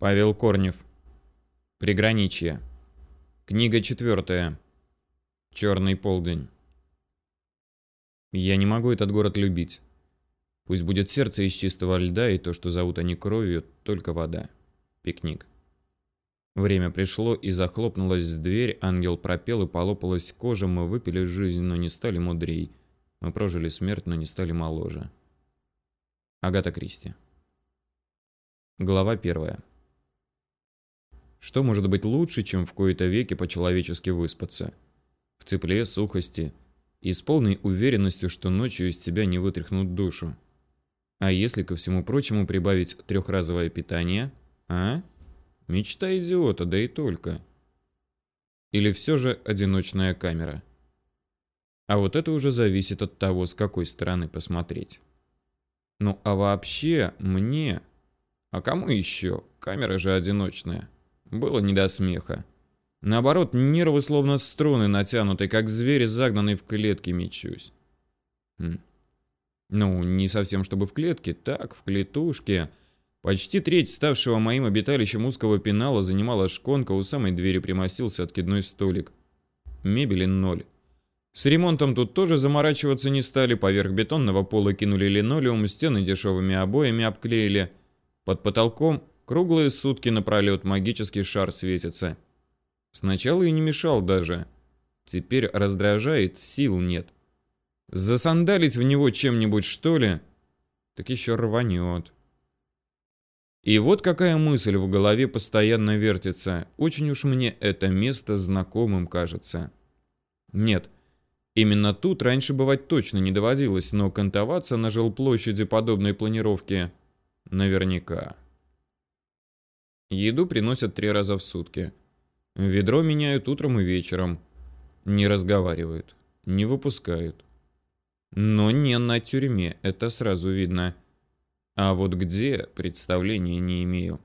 Павел Корнев. Приграничье. Книга четвертая. Черный полдень. Я не могу этот город любить. Пусть будет сердце из чистого льда, и то, что зовут они кровью, только вода. Пикник. Время пришло, и захлопнулась дверь, ангел пропел, и полопалась кожа, мы выпили жизнь, но не стали мудрей. Мы прожили смерть, но не стали моложе. Агата Кристи. Глава первая. Что может быть лучше, чем в кои-то веки по-человечески выспаться? В тепле, сухости и с полной уверенностью, что ночью из тебя не вытряхнут душу. А если ко всему прочему прибавить трехразовое питание, а? Мечта идиота, да и только. Или все же одиночная камера. А вот это уже зависит от того, с какой стороны посмотреть. Ну а вообще мне... А кому еще? Камера же одиночная. Было не до смеха. Наоборот, нервы словно струны натянуты, как звери, загнанные в клетки, мечусь. Хм. Ну, не совсем чтобы в клетке, так, в клетушке. Почти треть ставшего моим обиталищем узкого пенала занимала шконка, у самой двери примостился откидной столик. Мебели ноль. С ремонтом тут тоже заморачиваться не стали, поверх бетонного пола кинули линолеум, стены дешевыми обоями обклеили. Под потолком Круглые сутки напролет магический шар светится. Сначала и не мешал даже. Теперь раздражает, сил нет. Засандалить в него чем-нибудь, что ли? Так еще рванет. И вот какая мысль в голове постоянно вертится. Очень уж мне это место знакомым кажется. Нет, именно тут раньше бывать точно не доводилось, но кантоваться на жилплощади подобной планировки наверняка. Еду приносят три раза в сутки. Ведро меняют утром и вечером. Не разговаривают, не выпускают. Но не на тюрьме, это сразу видно. А вот где, представления не имею.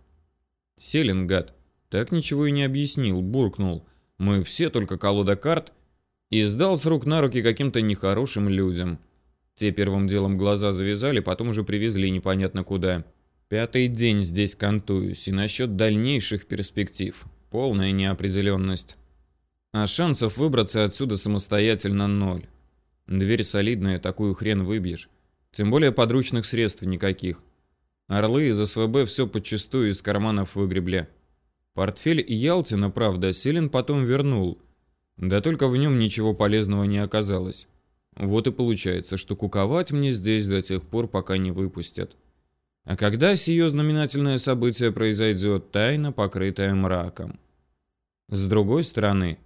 Селин, гад, так ничего и не объяснил, буркнул. Мы все только колода карт и сдал с рук на руки каким-то нехорошим людям. Те первым делом глаза завязали, потом уже привезли непонятно куда. Пятый день здесь кантуюсь, и насчет дальнейших перспектив. Полная неопределенность. А шансов выбраться отсюда самостоятельно ноль. Дверь солидная, такую хрен выбьешь. Тем более подручных средств никаких. Орлы из СВБ все подчистую из карманов выгребли. Портфель Ялтина, правда, Селин потом вернул. Да только в нем ничего полезного не оказалось. Вот и получается, что куковать мне здесь до тех пор, пока не выпустят. А когда сие знаменательное событие произойдет, тайна, покрытая мраком. С другой стороны,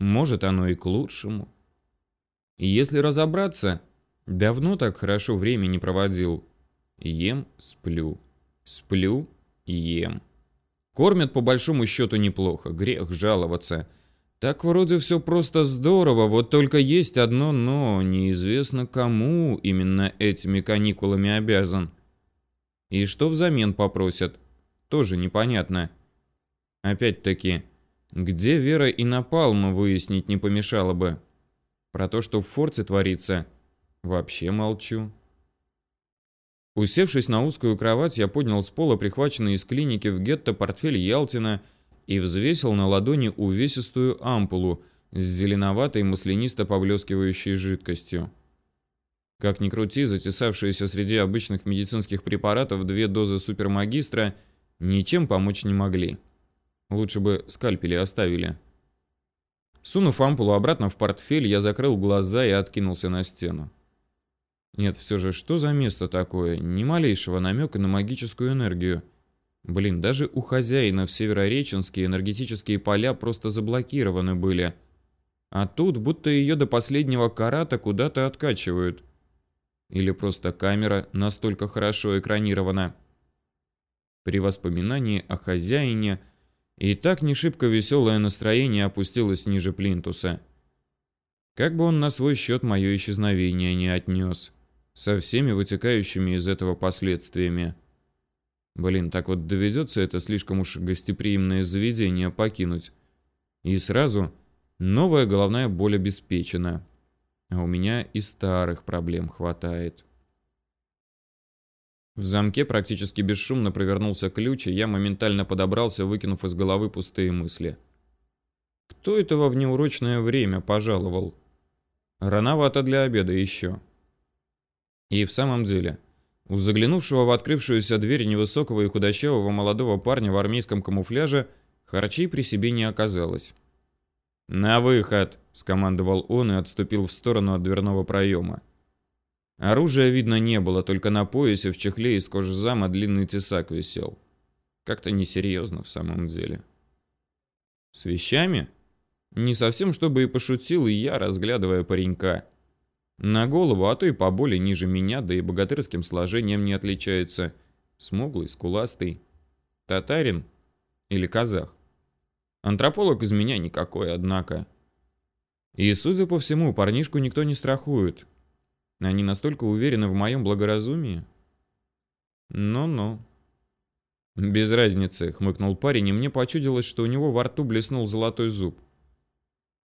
может оно и к лучшему. Если разобраться, давно так хорошо время не проводил. Ем, сплю. Сплю, ем. Кормят по большому счету неплохо, грех жаловаться. Так вроде все просто здорово, вот только есть одно «но», неизвестно кому именно этими каникулами обязан. И что взамен попросят? Тоже непонятно. Опять-таки, где Вера и Напалма выяснить не помешало бы. Про то, что в форте творится, вообще молчу. Усевшись на узкую кровать, я поднял с пола прихваченный из клиники в гетто портфель Ялтина и взвесил на ладони увесистую ампулу с зеленоватой маслянисто поблескивающей жидкостью. Как ни крути, затесавшиеся среди обычных медицинских препаратов две дозы супермагистра ничем помочь не могли. Лучше бы скальпели оставили. Сунув ампулу обратно в портфель, я закрыл глаза и откинулся на стену. Нет, все же, что за место такое? Ни малейшего намека на магическую энергию. Блин, даже у хозяина в Северореченске энергетические поля просто заблокированы были. А тут будто ее до последнего карата куда-то откачивают. Или просто камера настолько хорошо экранирована? При воспоминании о хозяине и так не шибко веселое настроение опустилось ниже плинтуса. Как бы он на свой счет мое исчезновение не отнес, со всеми вытекающими из этого последствиями. Блин, так вот доведется это слишком уж гостеприимное заведение покинуть. И сразу новая головная боль обеспечена. А у меня и старых проблем хватает. В замке практически бесшумно провернулся ключ, и я моментально подобрался, выкинув из головы пустые мысли. Кто это во внеурочное время пожаловал? Рановато для обеда еще. И в самом деле, у заглянувшего в открывшуюся дверь невысокого и худощавого молодого парня в армейском камуфляже харчей при себе не оказалось. «На выход!» — скомандовал он и отступил в сторону от дверного проема. Оружия видно не было, только на поясе в чехле из кожзама длинный тесак висел. Как-то несерьезно в самом деле. С вещами? Не совсем, чтобы и пошутил и я, разглядывая паренька. На голову, а то и поболее ниже меня, да и богатырским сложением не отличается. Смуглый, скуластый. Татарин или казах? Антрополог из меня никакой, однако. И, судя по всему, парнишку никто не страхует. Они настолько уверены в моем благоразумии? Ну-ну. Без разницы, хмыкнул парень, и мне почудилось, что у него во рту блеснул золотой зуб.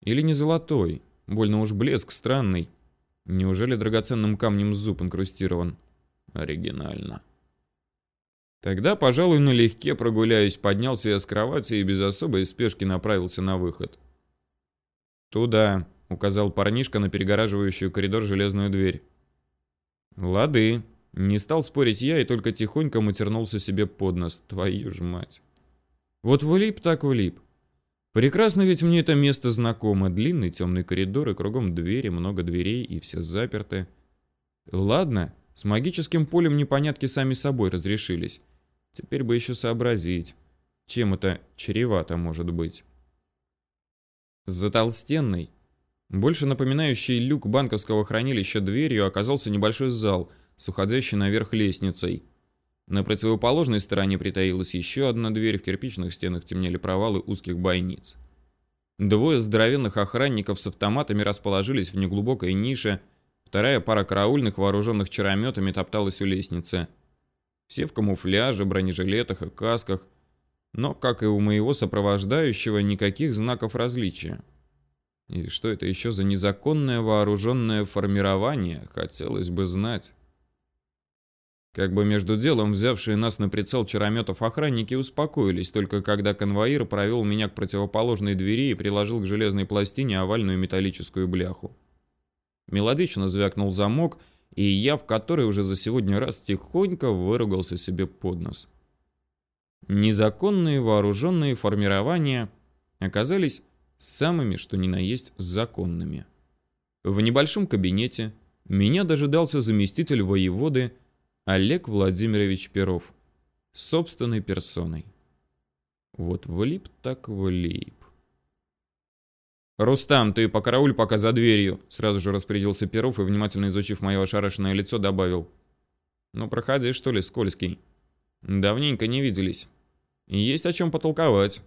Или не золотой, больно уж блеск странный. Неужели драгоценным камнем зуб инкрустирован? Оригинально. Тогда, пожалуй, налегке прогуляюсь, поднялся я с кровати и без особой спешки направился на выход. Туда, указал парнишка на перегораживающую коридор железную дверь. Лады. Не стал спорить я и только тихонько матернулся себе под нос. Твою ж мать. Вот влип так влип. Прекрасно ведь мне это место знакомо. Длинный темный коридор и кругом двери, много дверей и все заперты. Ладно, с магическим полем непонятки сами собой разрешились. Теперь бы еще сообразить, чем это чревато может быть. За толстенной, больше напоминающий люк банковского хранилища дверью оказался небольшой зал с уходящей наверх лестницей. На противоположной стороне притаилась еще одна дверь, в кирпичных стенах темнели провалы узких бойниц. Двое здоровенных охранников с автоматами расположились в неглубокой нише, вторая пара караульных, вооруженных чарометами, топталась у лестницы. Все в камуфляже, бронежилетах и касках, но, как и у моего сопровождающего, никаких знаков различия. И что это еще за незаконное вооруженное формирование, хотелось бы знать. Как бы между делом взявшие нас на прицел чарометов охранники успокоились, только когда конвоир провел меня к противоположной двери и приложил к железной пластине овальную металлическую бляху. Мелодично звякнул замок, и я в который уже за сегодня раз тихонько выругался себе под нос. Незаконные вооруженные формирования оказались самыми, что ни на есть, законными. В небольшом кабинете меня дожидался заместитель воеводы Олег Владимирович Перов, собственной персоной. Вот влип так влип. «Рустам, ты покарауль пока за дверью», — сразу же распорядился Перов и, внимательно изучив мое ошарашенное лицо, добавил. «Ну, проходи, что ли, скользкий. Давненько не виделись. Есть о чем потолковать».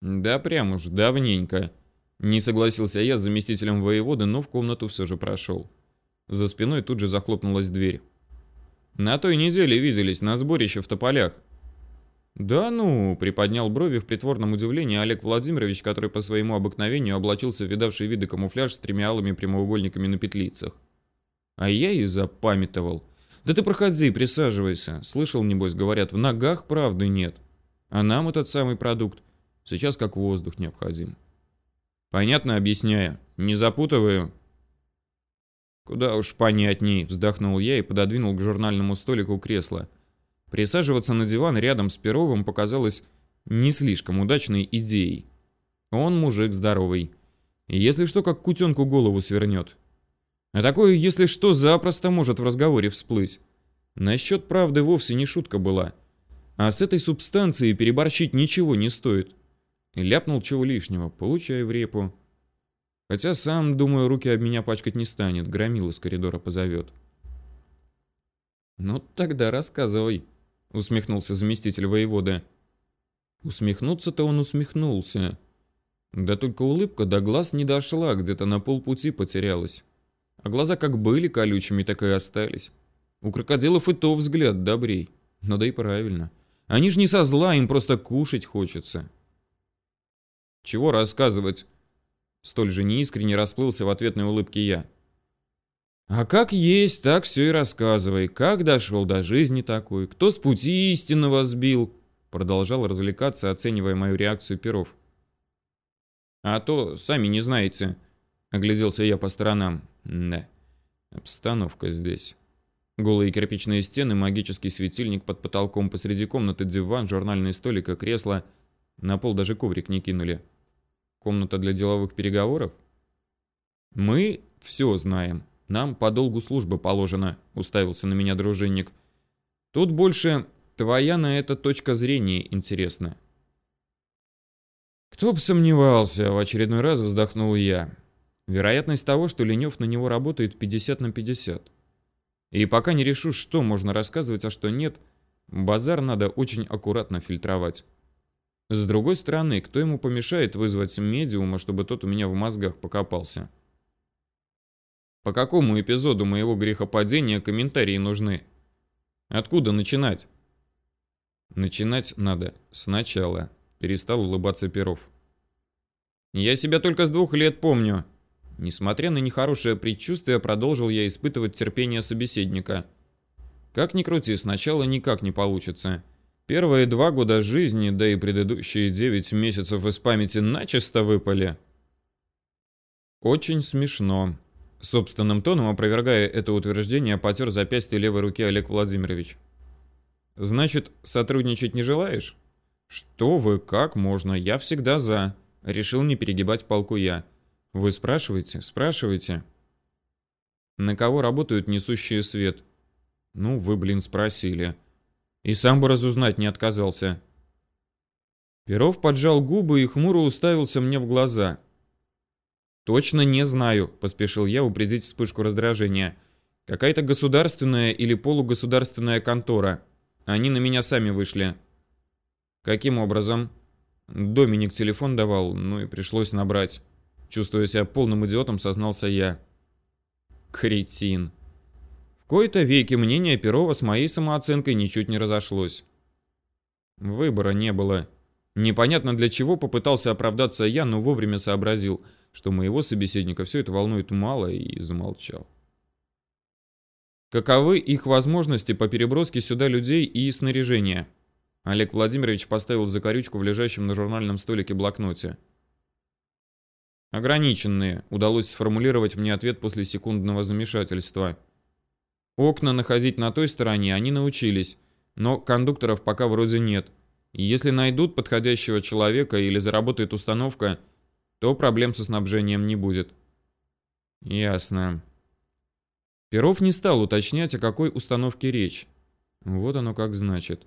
Да прям уж давненько. Не согласился я с заместителем воеводы, но в комнату все же прошел. За спиной тут же захлопнулась дверь. На той неделе виделись на сборище в Тополях. Да ну, приподнял брови в притворном удивлении Олег Владимирович, который по своему обыкновению облачился в видавший виды камуфляж с тремя алыми прямоугольниками на петлицах. А я и запамятовал. Да ты проходи, присаживайся. Слышал, небось, говорят, в ногах правды нет. А нам этот самый продукт Сейчас как воздух необходим. Понятно объясняю? Не запутываю? Куда уж понятней, вздохнул я и пододвинул к журнальному столику кресло. Присаживаться на диван рядом с Перовым показалось не слишком удачной идеей. Он мужик здоровый. Если что, как кутенку голову свернет. А такое, если что, запросто может в разговоре всплыть. Насчет правды вовсе не шутка была. А с этой субстанцией переборщить ничего не стоит. Ляпнул чего лишнего, получай в репу. Хотя сам, думаю, руки об меня пачкать не станет, громил из коридора позовет. «Ну тогда рассказывай», — усмехнулся заместитель воевода. Усмехнуться-то он усмехнулся. Да только улыбка до глаз не дошла, где-то на полпути потерялась. А глаза как были колючими, так и остались. У крокодилов и то взгляд добрей. Но да и правильно. Они ж не со зла, им просто кушать хочется. Чего рассказывать? Столь же неискренне расплылся в ответной улыбке я. А как есть, так все и рассказывай. Как дошел до жизни такой, кто с пути истинного сбил. Продолжал развлекаться, оценивая мою реакцию Перов. А то сами не знаете. Огляделся я по сторонам. Да, обстановка здесь. Голые кирпичные стены, магический светильник под потолком, посреди комнаты диван, журнальный столик и кресло. На пол даже коврик не кинули. Комната для деловых переговоров? Мы все знаем. Нам по долгу службы положено, уставился на меня дружинник. Тут больше твоя на это точка зрения интересна. Кто бы сомневался, в очередной раз вздохнул я. Вероятность того, что Ленев на него работает 50 на 50. И пока не решу, что можно рассказывать, а что нет, базар надо очень аккуратно фильтровать. С другой стороны, кто ему помешает вызвать медиума, чтобы тот у меня в мозгах покопался? По какому эпизоду моего грехопадения комментарии нужны? Откуда начинать? Начинать надо сначала. Перестал улыбаться Перов. Я себя только с двух лет помню. Несмотря на нехорошее предчувствие, продолжил я испытывать терпение собеседника. Как ни крути, сначала никак не получится. Первые два года жизни, да и предыдущие девять месяцев из памяти начисто выпали. Очень смешно. Собственным тоном, опровергая это утверждение, потер запястье левой руки Олег Владимирович. «Значит, сотрудничать не желаешь?» «Что вы, как можно? Я всегда за». Решил не перегибать палку я. «Вы спрашиваете? Спрашиваете?» «На кого работают несущие свет?» «Ну, вы, блин, спросили». «И сам бы разузнать не отказался». Перов поджал губы и хмуро уставился мне в глаза – «Точно не знаю», — поспешил я упредить вспышку раздражения. «Какая-то государственная или полугосударственная контора. Они на меня сами вышли». «Каким образом?» Доминик телефон давал, ну и пришлось набрать. Чувствуя себя полным идиотом, сознался я. Кретин. В кои-то веки мнение Перова с моей самооценкой ничуть не разошлось. Выбора не было. Непонятно для чего попытался оправдаться я, но вовремя сообразил — что моего собеседника все это волнует мало, и замолчал. Каковы их возможности по переброске сюда людей и снаряжения? Олег Владимирович поставил закорючку в лежащем на журнальном столике блокноте. Ограниченные, удалось сформулировать мне ответ после секундного замешательства. Окна находить на той стороне они научились, но кондукторов пока вроде нет. Если найдут подходящего человека или заработает установка, то проблем со снабжением не будет. Ясно. Перов не стал уточнять, о какой установке речь. Вот оно как значит.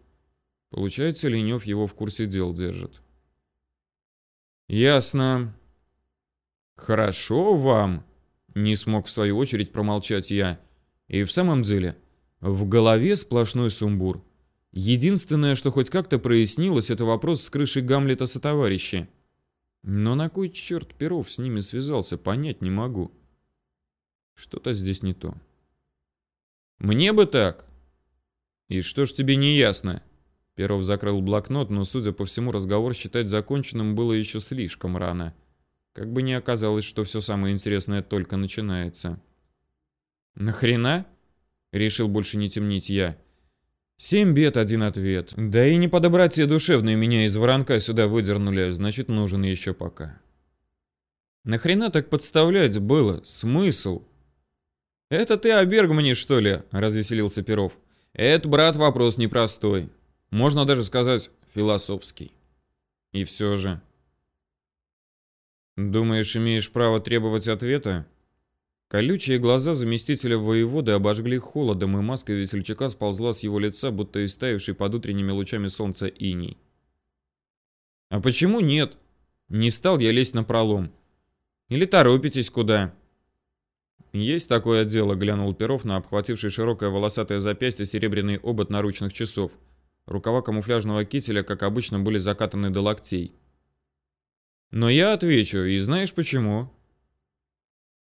Получается, Ленев его в курсе дел держит. Ясно. Хорошо вам, не смог в свою очередь промолчать я. И в самом деле, в голове сплошной сумбур. Единственное, что хоть как-то прояснилось, это вопрос с крышей Гамлета со товарища. Но на кой черт Перов с ними связался, понять не могу. Что-то здесь не то. Мне бы так. И что ж тебе не ясно? Перов закрыл блокнот, но, судя по всему, разговор считать законченным было еще слишком рано. Как бы не оказалось, что все самое интересное только начинается. «Нахрена?» — решил больше не темнить я. Семь бед, один ответ. Да и не по доброте душевной меня из воронка сюда выдернули, значит, нужен еще пока. Нахрена так подставлять было? Смысл? Это ты о Бергмане, что ли? Развеселился Перов. Это, брат, вопрос непростой. Можно даже сказать, философский. И все же... Думаешь, имеешь право требовать ответа? Колючие глаза заместителя воеводы обожгли холодом, и маска весельчака сползла с его лица, будто истаивший под утренними лучами солнца иней. «А почему нет? Не стал я лезть на пролом. Или торопитесь куда?» «Есть такое дело», — глянул Перов на обхвативший широкое волосатое запястье серебряный обод наручных часов. Рукава камуфляжного кителя, как обычно, были закатаны до локтей. «Но я отвечу, и знаешь почему?»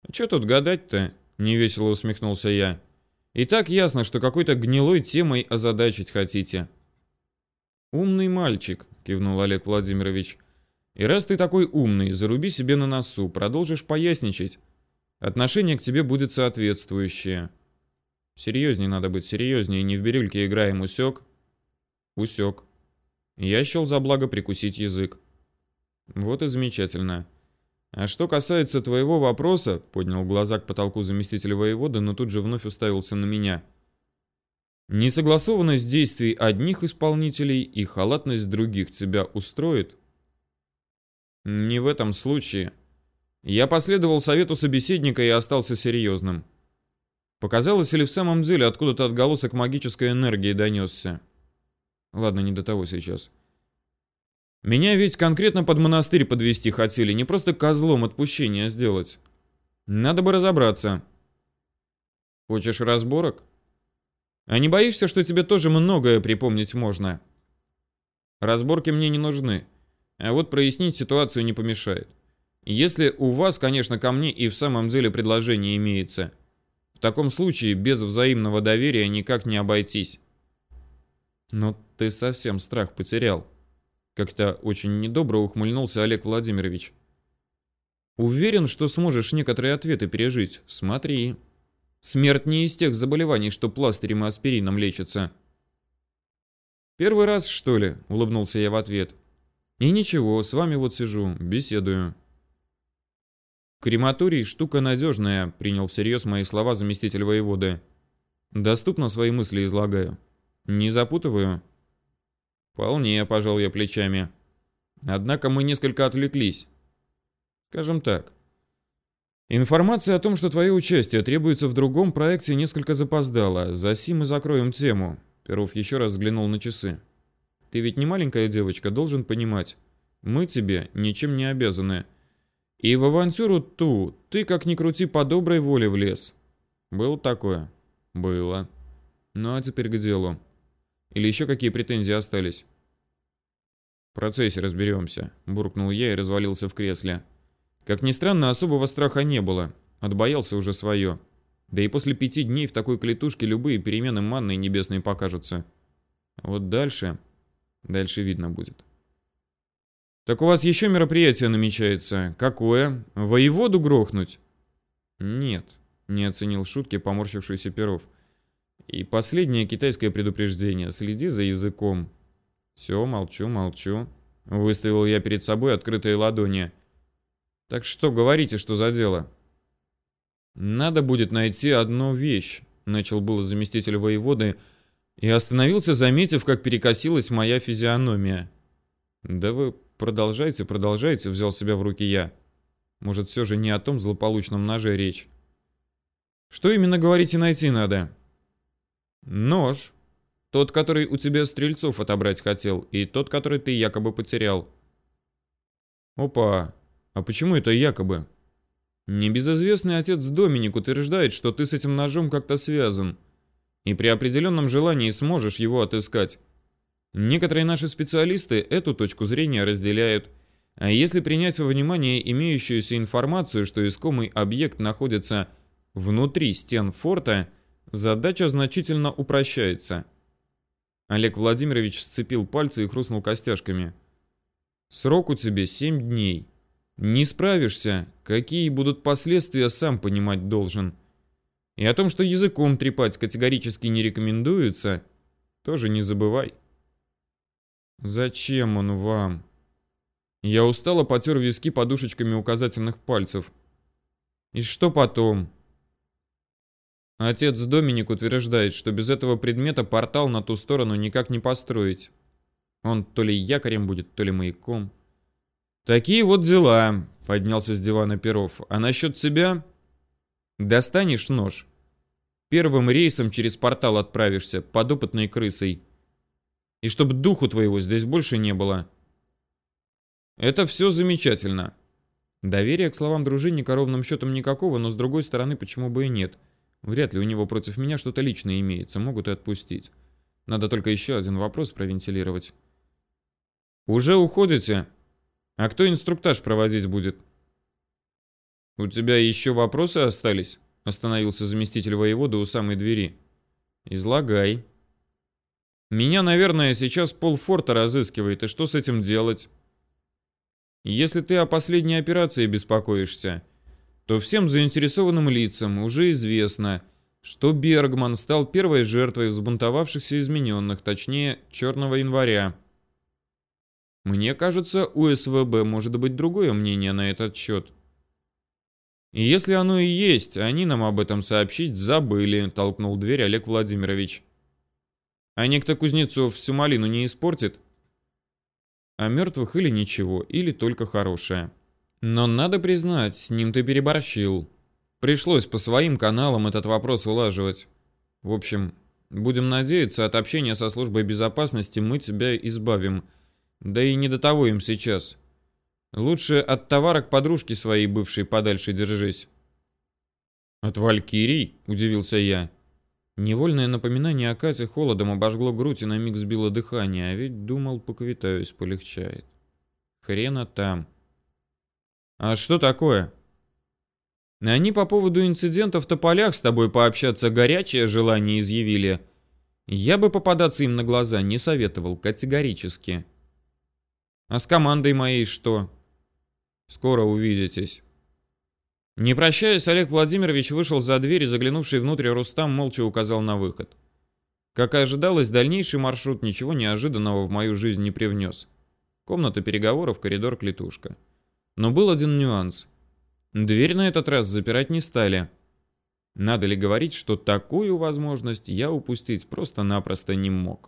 «А «Чё тут гадать-то?» — невесело усмехнулся я. «И так ясно, что какой-то гнилой темой озадачить хотите». «Умный мальчик», — кивнул Олег Владимирович. «И раз ты такой умный, заруби себе на носу, продолжишь поясничать. отношение к тебе будет соответствующее. Серьезнее надо быть, серьезнее, не в бирюльке играем, усек? Усек. Я счел за благо прикусить язык. Вот и замечательно. А что касается твоего вопроса, поднял глаза к потолку заместитель воевода, но тут же вновь уставился на меня. Несогласованность действий одних исполнителей и халатность других тебя устроит? Не в этом случае. Я последовал совету собеседника и остался серьезным. Показалось ли в самом деле откуда-то отголосок магической энергии донесся? Ладно, не до того сейчас. Меня ведь конкретно под монастырь подвести хотели, не просто козлом отпущения сделать. Надо бы разобраться. Хочешь разборок? А не боишься, что тебе тоже многое припомнить можно? Разборки мне не нужны. А вот прояснить ситуацию не помешает. Если у вас, конечно, ко мне и в самом деле предложение имеется. В таком случае без взаимного доверия никак не обойтись. Но ты совсем страх потерял. Как-то очень недобро ухмыльнулся Олег Владимирович. Уверен, что сможешь некоторые ответы пережить. Смотри. Смерть не из тех заболеваний, что пластырем и аспирином лечится. Первый раз, что ли? Улыбнулся я в ответ. И ничего, с вами вот сижу, беседую. Крематорий штука надежная, принял всерьез мои слова заместитель воеводы. Доступно свои мысли излагаю. Не запутываю? Вполне, пожал я плечами. Однако мы несколько отвлеклись. Скажем так. Информация о том, что твое участие требуется в другом проекте, несколько запоздала. За сим мы закроем тему. Перов еще раз взглянул на часы. Ты ведь не маленькая девочка, должен понимать. Мы тебе ничем не обязаны. И в авантюру ту ты, как ни крути, по доброй воле влез. Было такое? Было. Ну а теперь к делу. Или еще какие претензии остались? В процессе разберемся, буркнул я и развалился в кресле. Как ни странно, особого страха не было. Отбоялся уже свое. Да и после пяти дней в такой клетушке любые перемены манной небесной покажутся. А вот дальше... Дальше видно будет. Так у вас еще мероприятие намечается. Какое? Воеводу грохнуть? Нет, не оценил шутки поморщившийся Перов. И последнее китайское предупреждение. Следи за языком. Все, молчу, молчу. Выставил я перед собой открытые ладони. Так что, говорите, что за дело? Надо будет найти одну вещь, начал было заместитель воеводы и остановился, заметив, как перекосилась моя физиономия. Да вы продолжайте, продолжайте, взял себя в руки я. Может, все же не о том злополучном ноже речь. Что именно, говорите, найти надо? Нож. Тот, который у тебя стрельцов отобрать хотел, и тот, который ты якобы потерял. Опа, а почему это якобы? Небезызвестный отец Доминик утверждает, что ты с этим ножом как-то связан, и при определенном желании сможешь его отыскать. Некоторые наши специалисты эту точку зрения разделяют, а если принять во внимание имеющуюся информацию, что искомый объект находится внутри стен форта, задача значительно упрощается. Олег Владимирович сцепил пальцы и хрустнул костяшками. Срок у тебя семь дней. Не справишься, какие будут последствия, сам понимать должен. И о том, что языком трепать категорически не рекомендуется, тоже не забывай. Зачем он вам? Я устало потер виски подушечками указательных пальцев. И что потом? Отец Доминик утверждает, что без этого предмета портал на ту сторону никак не построить. Он то ли якорем будет, то ли маяком. Такие вот дела, поднялся с дивана Перов. А насчет себя? Достанешь нож. Первым рейсом через портал отправишься, подопытной крысой. И чтоб духу твоего здесь больше не было. Это все замечательно. Доверия к словам дружинника ровным счетом никакого, но с другой стороны, почему бы и нет. Вряд ли у него против меня что-то личное имеется, могут и отпустить. Надо только еще один вопрос провентилировать. «Уже уходите? А кто инструктаж проводить будет?» «У тебя еще вопросы остались?» Остановился заместитель воевода у самой двери. «Излагай». «Меня, наверное, сейчас полфорта разыскивает, и что с этим делать?» «Если ты о последней операции беспокоишься, то всем заинтересованным лицам уже известно, что Бергман стал первой жертвой взбунтовавшихся измененных, точнее, Черного января. Мне кажется, у СВБ может быть другое мнение на этот счет. И если оно и есть, они нам об этом сообщить забыли, толкнул дверь Олег Владимирович. А некто Кузнецов всю малину не испортит? А мертвых или ничего, или только хорошее. Но надо признать, с ним ты переборщил. Пришлось по своим каналам этот вопрос улаживать. В общем, будем надеяться, от общения со службой безопасности мы тебя избавим. Да и не до того им сейчас. Лучше от товарок подружки своей бывшей подальше держись. От Валькирий? Удивился я. Невольное напоминание о Кате холодом обожгло грудь и на миг сбило дыхание, а ведь думал, поквитаюсь, полегчает. Хрена там. А что такое? Они по поводу инцидента в тополях с тобой пообщаться горячее желание изъявили. Я бы попадаться им на глаза не советовал категорически. А с командой моей что? Скоро увидитесь. Не прощаясь, Олег Владимирович вышел за дверь и, заглянувший внутрь, Рустам молча указал на выход. Как и ожидалось, дальнейший маршрут ничего неожиданного в мою жизнь не привнес. Комната переговоров, коридор, клетушка. Но был один нюанс. Дверь на этот раз запирать не стали. Надо ли говорить, что такую возможность я упустить просто-напросто не мог.